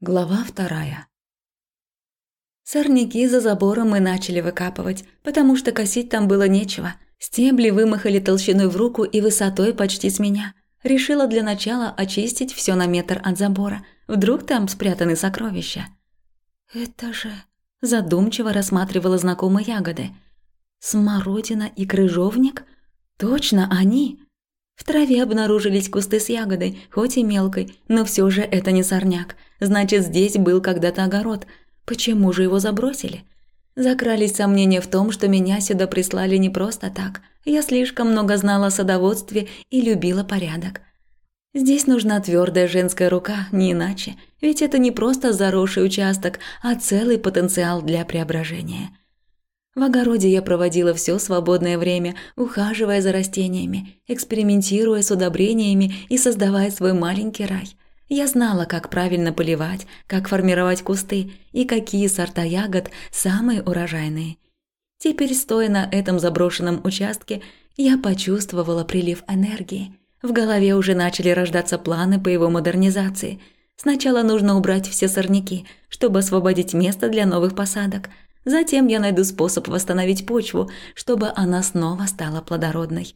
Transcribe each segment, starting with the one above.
Глава вторая. Сорняки за забором мы начали выкапывать, потому что косить там было нечего. Стебли вымахали толщиной в руку и высотой почти с меня. Решила для начала очистить все на метр от забора. Вдруг там спрятаны сокровища. Это же... Задумчиво рассматривала знакомые ягоды. Смородина и крыжовник? Точно они! В траве обнаружились кусты с ягодой, хоть и мелкой, но все же это не сорняк. Значит, здесь был когда-то огород. Почему же его забросили? Закрались сомнения в том, что меня сюда прислали не просто так. Я слишком много знала о садоводстве и любила порядок. Здесь нужна твердая женская рука, не иначе. Ведь это не просто заросший участок, а целый потенциал для преображения. В огороде я проводила все свободное время, ухаживая за растениями, экспериментируя с удобрениями и создавая свой маленький рай. Я знала, как правильно поливать, как формировать кусты и какие сорта ягод самые урожайные. Теперь, стоя на этом заброшенном участке, я почувствовала прилив энергии. В голове уже начали рождаться планы по его модернизации. Сначала нужно убрать все сорняки, чтобы освободить место для новых посадок – Затем я найду способ восстановить почву, чтобы она снова стала плодородной.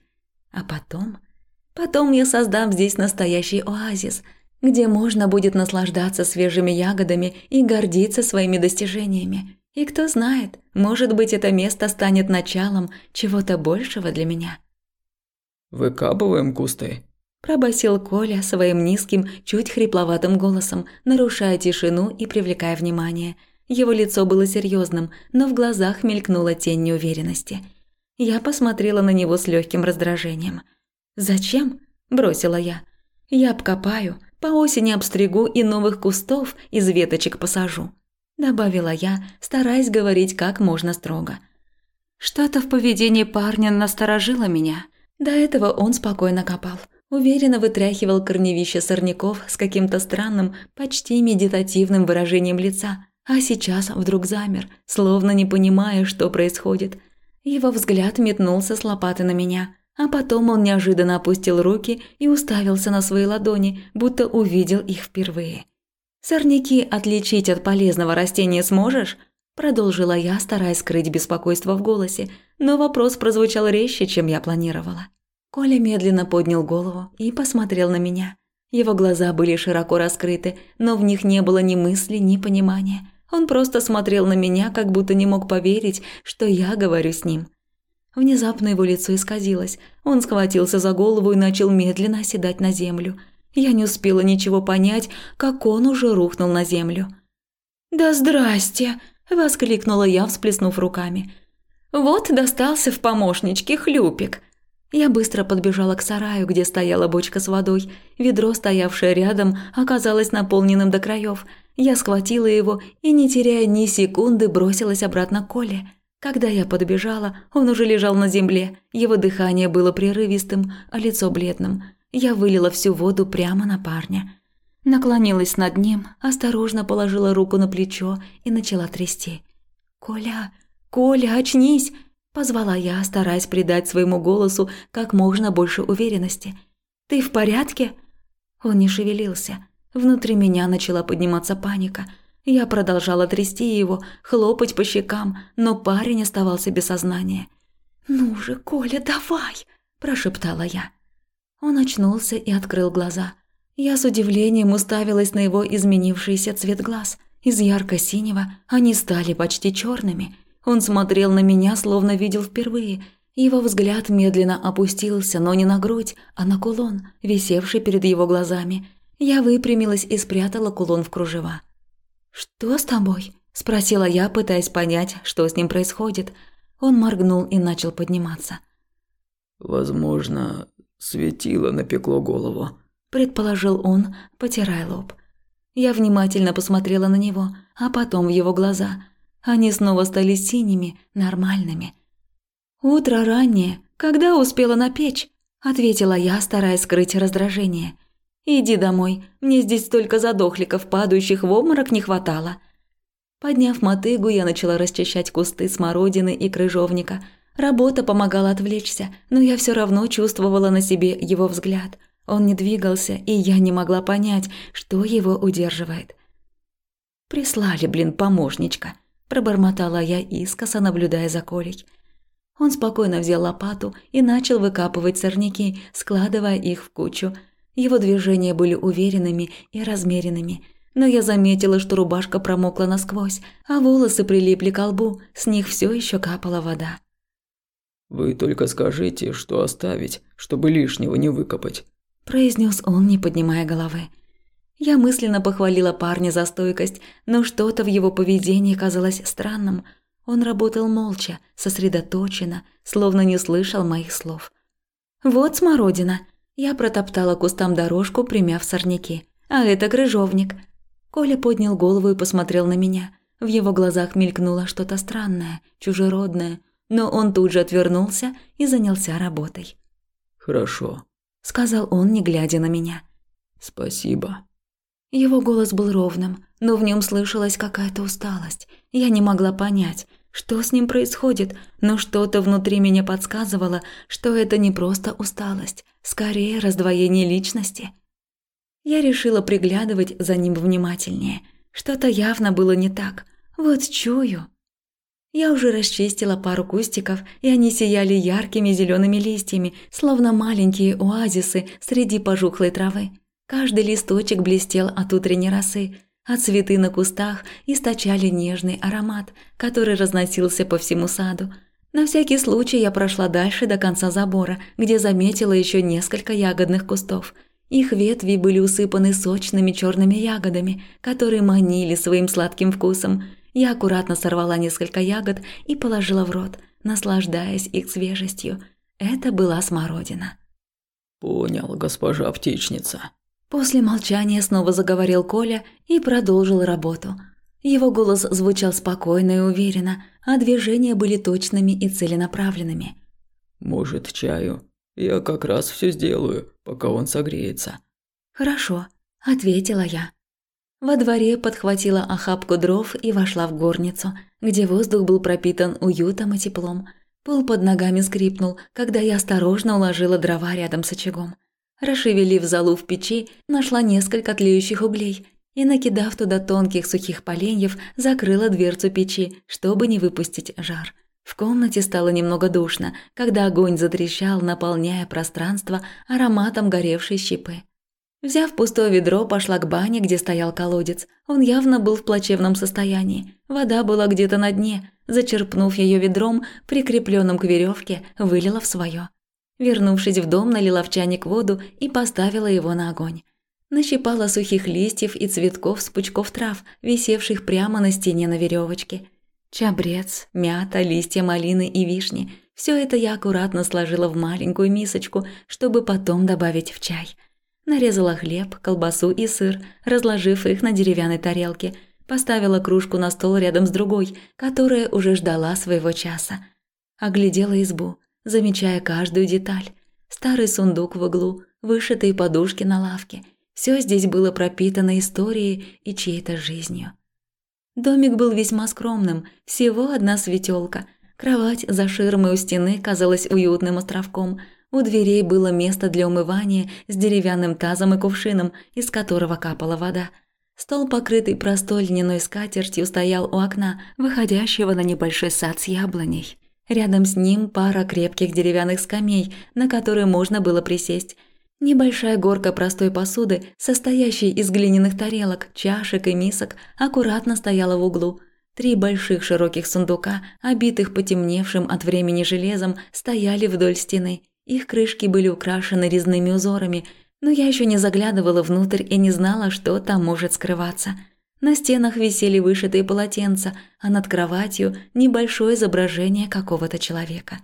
А потом... Потом я создам здесь настоящий оазис, где можно будет наслаждаться свежими ягодами и гордиться своими достижениями. И кто знает, может быть, это место станет началом чего-то большего для меня. «Выкапываем кусты», – пробасил Коля своим низким, чуть хрипловатым голосом, нарушая тишину и привлекая внимание – его лицо было серьезным, но в глазах мелькнула тень неуверенности. Я посмотрела на него с легким раздражением. «Зачем?» – бросила я. «Я обкопаю, по осени обстригу и новых кустов из веточек посажу», – добавила я, стараясь говорить как можно строго. Что-то в поведении парня насторожило меня. До этого он спокойно копал, уверенно вытряхивал корневища сорняков с каким-то странным, почти медитативным выражением лица – а сейчас вдруг замер, словно не понимая, что происходит. Его взгляд метнулся с лопаты на меня, а потом он неожиданно опустил руки и уставился на свои ладони, будто увидел их впервые. «Сорняки отличить от полезного растения сможешь?» Продолжила я, стараясь скрыть беспокойство в голосе, но вопрос прозвучал резче, чем я планировала. Коля медленно поднял голову и посмотрел на меня. Его глаза были широко раскрыты, но в них не было ни мысли, ни понимания. Он просто смотрел на меня, как будто не мог поверить, что я говорю с ним. Внезапно его лицо исказилось. Он схватился за голову и начал медленно оседать на землю. Я не успела ничего понять, как он уже рухнул на землю. «Да здрасте!» – воскликнула я, всплеснув руками. «Вот достался в помощничке хлюпик!» Я быстро подбежала к сараю, где стояла бочка с водой. Ведро, стоявшее рядом, оказалось наполненным до краев – я схватила его и, не теряя ни секунды, бросилась обратно к Коле. Когда я подбежала, он уже лежал на земле, его дыхание было прерывистым, а лицо бледным. Я вылила всю воду прямо на парня. Наклонилась над ним, осторожно положила руку на плечо и начала трясти. «Коля! Коля, очнись!» – позвала я, стараясь придать своему голосу как можно больше уверенности. «Ты в порядке?» Он не шевелился – Внутри меня начала подниматься паника. Я продолжала трясти его, хлопать по щекам, но парень оставался без сознания. «Ну же, Коля, давай!» – прошептала я. Он очнулся и открыл глаза. Я с удивлением уставилась на его изменившийся цвет глаз. Из ярко-синего они стали почти черными. Он смотрел на меня, словно видел впервые. Его взгляд медленно опустился, но не на грудь, а на кулон, висевший перед его глазами – я выпрямилась и спрятала кулон в кружева. «Что с тобой?» – спросила я, пытаясь понять, что с ним происходит. Он моргнул и начал подниматься. «Возможно, светило напекло голову», – предположил он, потирая лоб. Я внимательно посмотрела на него, а потом в его глаза. Они снова стали синими, нормальными. «Утро раннее. Когда успела напечь?» – ответила я, стараясь скрыть раздражение. «Иди домой, мне здесь столько задохликов, падающих в обморок, не хватало». Подняв мотыгу, я начала расчищать кусты смородины и крыжовника. Работа помогала отвлечься, но я все равно чувствовала на себе его взгляд. Он не двигался, и я не могла понять, что его удерживает. Прислали, блин, помощничка. Пробормотала я искоса, наблюдая за Колей. Он спокойно взял лопату и начал выкапывать сорняки, складывая их в кучу. Его движения были уверенными и размеренными, но я заметила, что рубашка промокла насквозь, а волосы прилипли к лбу, с них все еще капала вода. «Вы только скажите, что оставить, чтобы лишнего не выкопать», – произнес он, не поднимая головы. Я мысленно похвалила парня за стойкость, но что-то в его поведении казалось странным. Он работал молча, сосредоточенно, словно не слышал моих слов. «Вот смородина!» Я протоптала кустам дорожку, примяв сорняки. «А это крыжовник!» Коля поднял голову и посмотрел на меня. В его глазах мелькнуло что-то странное, чужеродное – но он тут же отвернулся и занялся работой. «Хорошо», – сказал он, не глядя на меня. «Спасибо». Его голос был ровным, но в нем слышалась какая-то усталость. Я не могла понять, что с ним происходит, но что-то внутри меня подсказывало, что это не просто усталость, скорее раздвоение личности. Я решила приглядывать за ним внимательнее. Что-то явно было не так. Вот чую, я уже расчистила пару кустиков, и они сияли яркими зелеными листьями, словно маленькие оазисы среди пожухлой травы. Каждый листочек блестел от утренней росы, а цветы на кустах источали нежный аромат, который разносился по всему саду. На всякий случай я прошла дальше до конца забора, где заметила еще несколько ягодных кустов. Их ветви были усыпаны сочными черными ягодами, которые манили своим сладким вкусом – я аккуратно сорвала несколько ягод и положила в рот, наслаждаясь их свежестью. Это была смородина. «Понял, госпожа птичница». После молчания снова заговорил Коля и продолжил работу. Его голос звучал спокойно и уверенно, а движения были точными и целенаправленными. «Может, чаю? Я как раз все сделаю, пока он согреется». «Хорошо», – ответила я. Во дворе подхватила охапку дров и вошла в горницу, где воздух был пропитан уютом и теплом. Пол под ногами скрипнул, когда я осторожно уложила дрова рядом с очагом. Расшевелив залу в печи, нашла несколько тлеющих углей и, накидав туда тонких сухих поленьев, закрыла дверцу печи, чтобы не выпустить жар. В комнате стало немного душно, когда огонь затрещал, наполняя пространство ароматом горевшей щепы. Взяв пустое ведро, пошла к бане, где стоял колодец. Он явно был в плачевном состоянии. Вода была где-то на дне. Зачерпнув ее ведром, прикрепленным к веревке, вылила в свое. Вернувшись в дом, налила в чайник воду и поставила его на огонь. Нащипала сухих листьев и цветков с пучков трав, висевших прямо на стене на веревочке. Чабрец, мята, листья малины и вишни – все это я аккуратно сложила в маленькую мисочку, чтобы потом добавить в чай – Нарезала хлеб, колбасу и сыр, разложив их на деревянной тарелке. Поставила кружку на стол рядом с другой, которая уже ждала своего часа. Оглядела избу, замечая каждую деталь. Старый сундук в углу, вышитые подушки на лавке. Все здесь было пропитано историей и чьей-то жизнью. Домик был весьма скромным, всего одна светелка. Кровать за ширмой у стены казалась уютным островком – у дверей было место для умывания с деревянным тазом и кувшином, из которого капала вода. Стол, покрытый простой льняной скатертью, стоял у окна, выходящего на небольшой сад с яблоней. Рядом с ним пара крепких деревянных скамей, на которые можно было присесть. Небольшая горка простой посуды, состоящей из глиняных тарелок, чашек и мисок, аккуратно стояла в углу. Три больших широких сундука, обитых потемневшим от времени железом, стояли вдоль стены – их крышки были украшены резными узорами, но я еще не заглядывала внутрь и не знала, что там может скрываться. На стенах висели вышитые полотенца, а над кроватью небольшое изображение какого-то человека.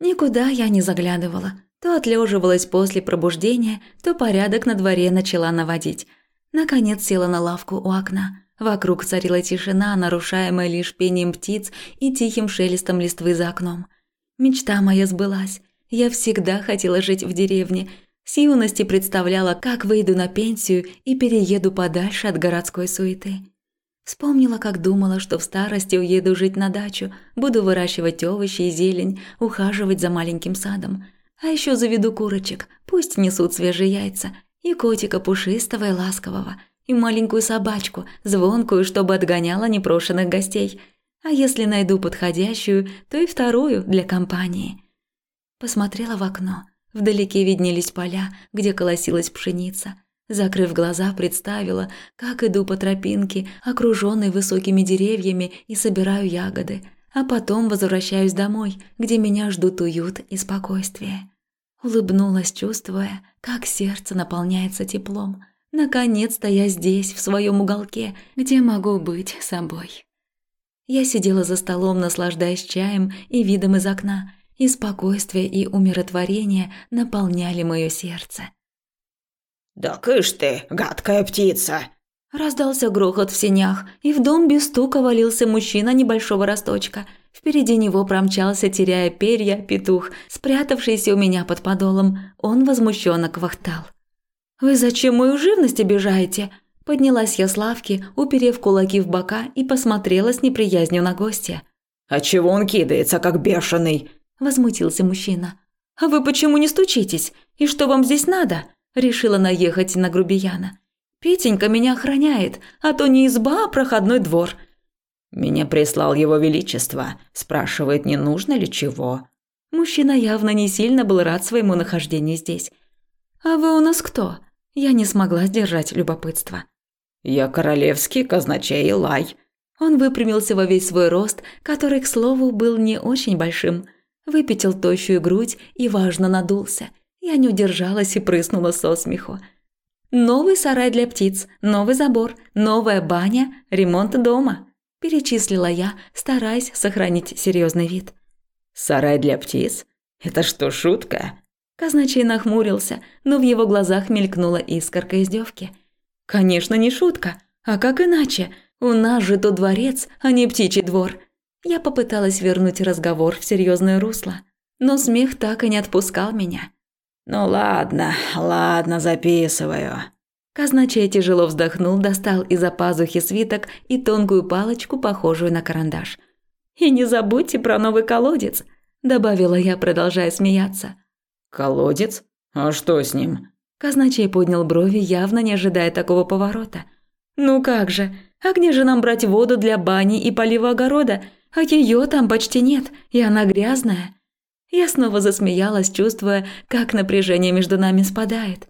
Никуда я не заглядывала. То отлеживалась после пробуждения, то порядок на дворе начала наводить. Наконец села на лавку у окна. Вокруг царила тишина, нарушаемая лишь пением птиц и тихим шелестом листвы за окном. Мечта моя сбылась. Я всегда хотела жить в деревне. С юности представляла, как выйду на пенсию и перееду подальше от городской суеты. Вспомнила, как думала, что в старости уеду жить на дачу, буду выращивать овощи и зелень, ухаживать за маленьким садом. А еще заведу курочек, пусть несут свежие яйца, и котика пушистого и ласкового. и маленькую собачку, звонкую, чтобы отгоняла непрошенных гостей. А если найду подходящую, то и вторую для компании. Посмотрела в окно. Вдалеке виднелись поля, где колосилась пшеница. Закрыв глаза, представила, как иду по тропинке, окружённой высокими деревьями, и собираю ягоды, а потом возвращаюсь домой, где меня ждут уют и спокойствие. Улыбнулась, чувствуя, как сердце наполняется теплом. Наконец-то я здесь, в своем уголке, где могу быть собой. Я сидела за столом, наслаждаясь чаем и видом из окна, и спокойствие и умиротворение наполняли мое сердце. «Да кыш ты, гадкая птица!» Раздался грохот в сенях, и в дом без стука валился мужчина небольшого росточка. Впереди него промчался, теряя перья, петух, спрятавшийся у меня под подолом. Он возмущенно квахтал. «Вы зачем мою живность обижаете?» Поднялась я с лавки, уперев кулаки в бока и посмотрела с неприязнью на гостя. «А чего он кидается, как бешеный?» – возмутился мужчина. «А вы почему не стучитесь? И что вам здесь надо?» – решила наехать на грубияна. «Петенька меня охраняет, а то не изба, а проходной двор». «Меня прислал его величество. Спрашивает, не нужно ли чего?» Мужчина явно не сильно был рад своему нахождению здесь. «А вы у нас кто?» Я не смогла сдержать любопытство. «Я королевский казначей Илай». Он выпрямился во весь свой рост, который, к слову, был не очень большим. Выпятил тощую грудь и важно надулся. Я не удержалась и прыснула со смеху. «Новый сарай для птиц, новый забор, новая баня, ремонт дома», – перечислила я, стараясь сохранить серьезный вид. «Сарай для птиц? Это что, шутка?» Казначей нахмурился, но в его глазах мелькнула искорка издевки. «Конечно, не шутка. А как иначе? У нас же тут дворец, а не птичий двор». Я попыталась вернуть разговор в серьезное русло, но смех так и не отпускал меня. «Ну ладно, ладно, записываю». Казначей тяжело вздохнул, достал из-за пазухи свиток и тонкую палочку, похожую на карандаш. «И не забудьте про новый колодец», – добавила я, продолжая смеяться. «Колодец? А что с ним?» Казначей поднял брови, явно не ожидая такого поворота. «Ну как же? А где же нам брать воду для бани и полива огорода? А ее там почти нет, и она грязная». Я снова засмеялась, чувствуя, как напряжение между нами спадает.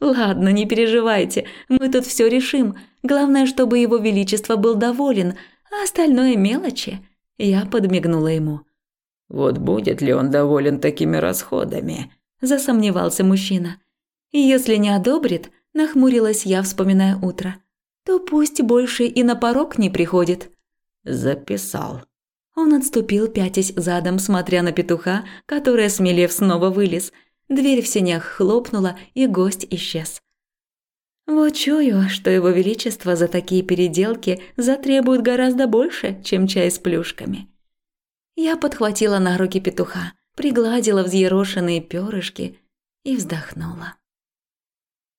«Ладно, не переживайте, мы тут все решим. Главное, чтобы его величество был доволен, а остальное мелочи». Я подмигнула ему. «Вот будет ли он доволен такими расходами?» засомневался мужчина. Если не одобрит, нахмурилась я, вспоминая утро, то пусть больше и на порог не приходит. Записал. Он отступил, пятясь задом, смотря на петуха, который, смелев, снова вылез. Дверь в сенях хлопнула, и гость исчез. Вот чую, что его величество за такие переделки затребует гораздо больше, чем чай с плюшками. Я подхватила на руки петуха пригладила взъерошенные перышки и вздохнула.